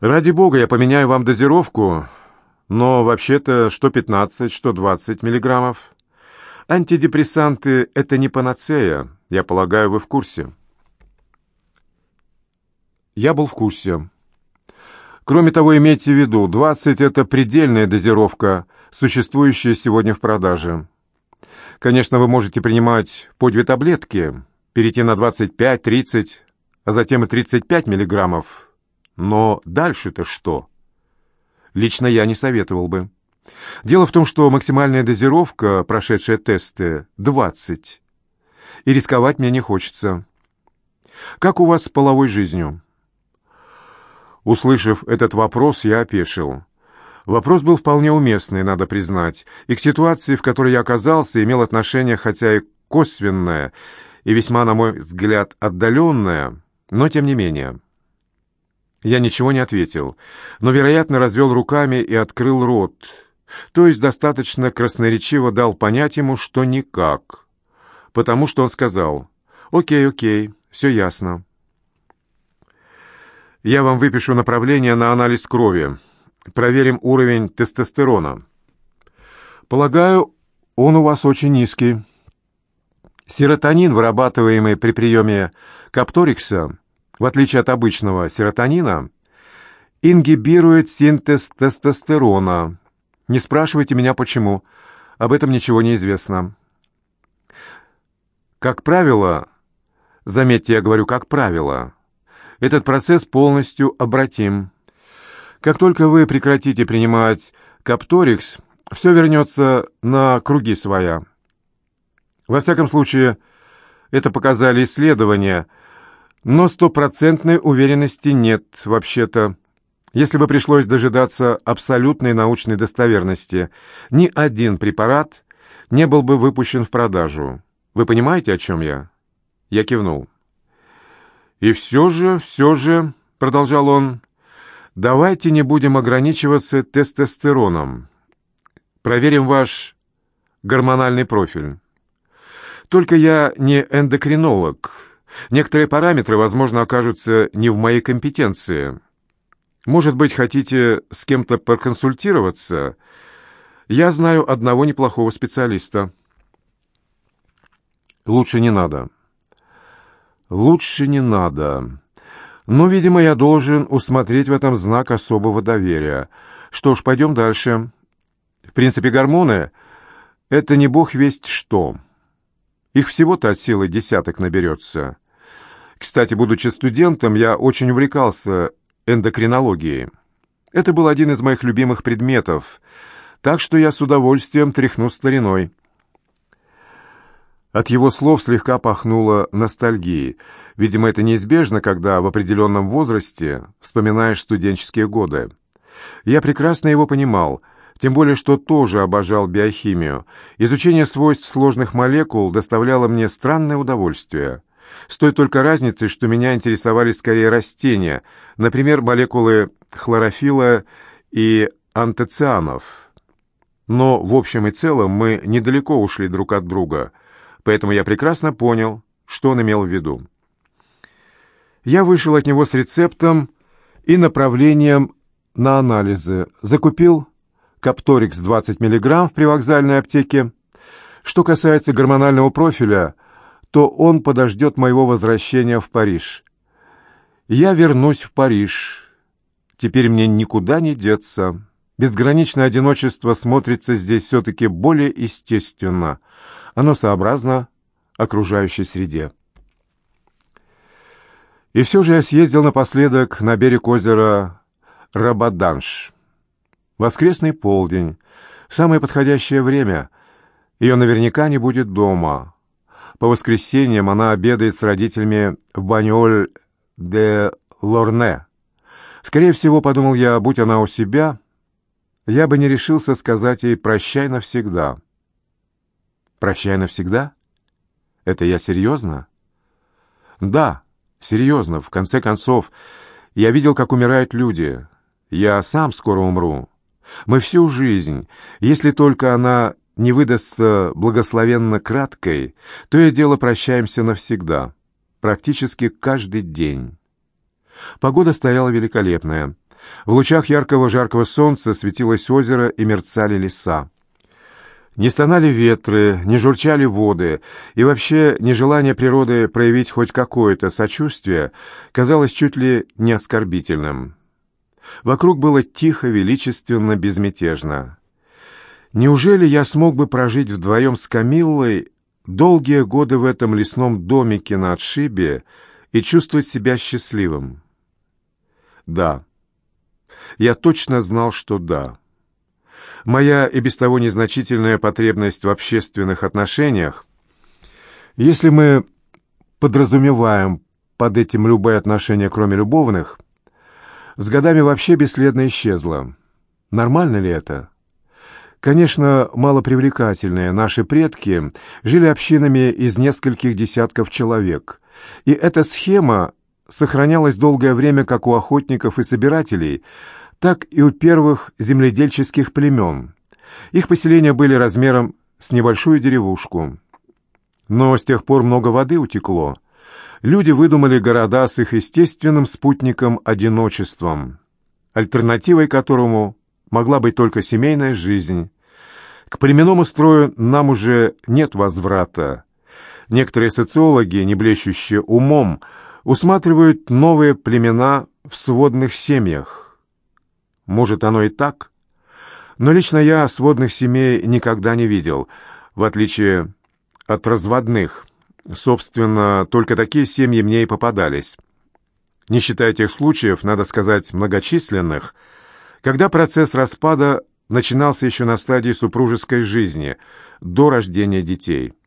Ради бога, я поменяю вам дозировку, но вообще-то что 15, что 20 миллиграммов. Антидепрессанты — это не панацея, я полагаю, вы в курсе. Я был в курсе. Кроме того, имейте в виду, 20 — это предельная дозировка, существующая сегодня в продаже. Конечно, вы можете принимать по две таблетки, перейти на 25, 30, а затем и 35 миллиграммов. Но дальше-то что? Лично я не советовал бы. Дело в том, что максимальная дозировка, прошедшая тесты, 20. И рисковать мне не хочется. Как у вас с половой жизнью? Услышав этот вопрос, я опешил. Вопрос был вполне уместный, надо признать, и к ситуации, в которой я оказался, имел отношение хотя и косвенное, и весьма, на мой взгляд, отдаленное, но тем не менее. Я ничего не ответил, но, вероятно, развел руками и открыл рот, то есть достаточно красноречиво дал понять ему, что никак, потому что он сказал «Окей, окей, все ясно». Я вам выпишу направление на анализ крови. Проверим уровень тестостерона. Полагаю, он у вас очень низкий. Серотонин, вырабатываемый при приеме капторикса, в отличие от обычного серотонина, ингибирует синтез тестостерона. Не спрашивайте меня почему, об этом ничего не известно. Как правило, заметьте, я говорю как правило, этот процесс полностью обратим. Как только вы прекратите принимать капторикс, все вернется на круги своя. Во всяком случае, это показали исследования, но стопроцентной уверенности нет вообще-то. Если бы пришлось дожидаться абсолютной научной достоверности, ни один препарат не был бы выпущен в продажу. Вы понимаете, о чем я? Я кивнул. «И все же, все же», — продолжал он, — «давайте не будем ограничиваться тестостероном. Проверим ваш гормональный профиль. Только я не эндокринолог. Некоторые параметры, возможно, окажутся не в моей компетенции. Может быть, хотите с кем-то проконсультироваться? Я знаю одного неплохого специалиста». «Лучше не надо». «Лучше не надо. Но, видимо, я должен усмотреть в этом знак особого доверия. Что ж, пойдем дальше. В принципе, гормоны — это не бог весть что. Их всего-то от силы десяток наберется. Кстати, будучи студентом, я очень увлекался эндокринологией. Это был один из моих любимых предметов, так что я с удовольствием тряхну стариной». От его слов слегка пахнуло ностальгией. Видимо, это неизбежно, когда в определенном возрасте вспоминаешь студенческие годы. Я прекрасно его понимал, тем более, что тоже обожал биохимию. Изучение свойств сложных молекул доставляло мне странное удовольствие. С той только разницей, что меня интересовали скорее растения, например, молекулы хлорофилла и антоцианов. Но в общем и целом мы недалеко ушли друг от друга — поэтому я прекрасно понял, что он имел в виду. Я вышел от него с рецептом и направлением на анализы. Закупил Капторикс 20 мг в привокзальной аптеке. Что касается гормонального профиля, то он подождет моего возвращения в Париж. Я вернусь в Париж. Теперь мне никуда не деться. Безграничное одиночество смотрится здесь все-таки более естественно — оно сообразно окружающей среде. И все же я съездил напоследок на берег озера Рабаданш. Воскресный полдень, самое подходящее время. Ее наверняка не будет дома. По воскресеньям она обедает с родителями в Баньоль де Лорне. Скорее всего, подумал я, будь она у себя, я бы не решился сказать ей «прощай навсегда». Прощай навсегда? Это я серьезно? Да, серьезно. В конце концов, я видел, как умирают люди. Я сам скоро умру. Мы всю жизнь, если только она не выдастся благословенно краткой, то и дело прощаемся навсегда, практически каждый день. Погода стояла великолепная. В лучах яркого жаркого солнца светилось озеро и мерцали леса. Не стонали ветры, не журчали воды, и вообще нежелание природы проявить хоть какое-то сочувствие казалось чуть ли не оскорбительным. Вокруг было тихо, величественно, безмятежно. Неужели я смог бы прожить вдвоем с Камиллой долгие годы в этом лесном домике на отшибе и чувствовать себя счастливым? Да. Я точно знал, что да. Моя и без того незначительная потребность в общественных отношениях, если мы подразумеваем под этим любые отношения, кроме любовных, с годами вообще бесследно исчезла. Нормально ли это? Конечно, малопривлекательные наши предки жили общинами из нескольких десятков человек, и эта схема сохранялась долгое время как у охотников и собирателей, так и у первых земледельческих племен. Их поселения были размером с небольшую деревушку. Но с тех пор много воды утекло. Люди выдумали города с их естественным спутником одиночеством, альтернативой которому могла быть только семейная жизнь. К племенному строю нам уже нет возврата. Некоторые социологи, не блещущие умом, усматривают новые племена в сводных семьях. Может, оно и так? Но лично я сводных семей никогда не видел, в отличие от разводных. Собственно, только такие семьи мне и попадались. Не считая тех случаев, надо сказать, многочисленных, когда процесс распада начинался еще на стадии супружеской жизни, до рождения детей –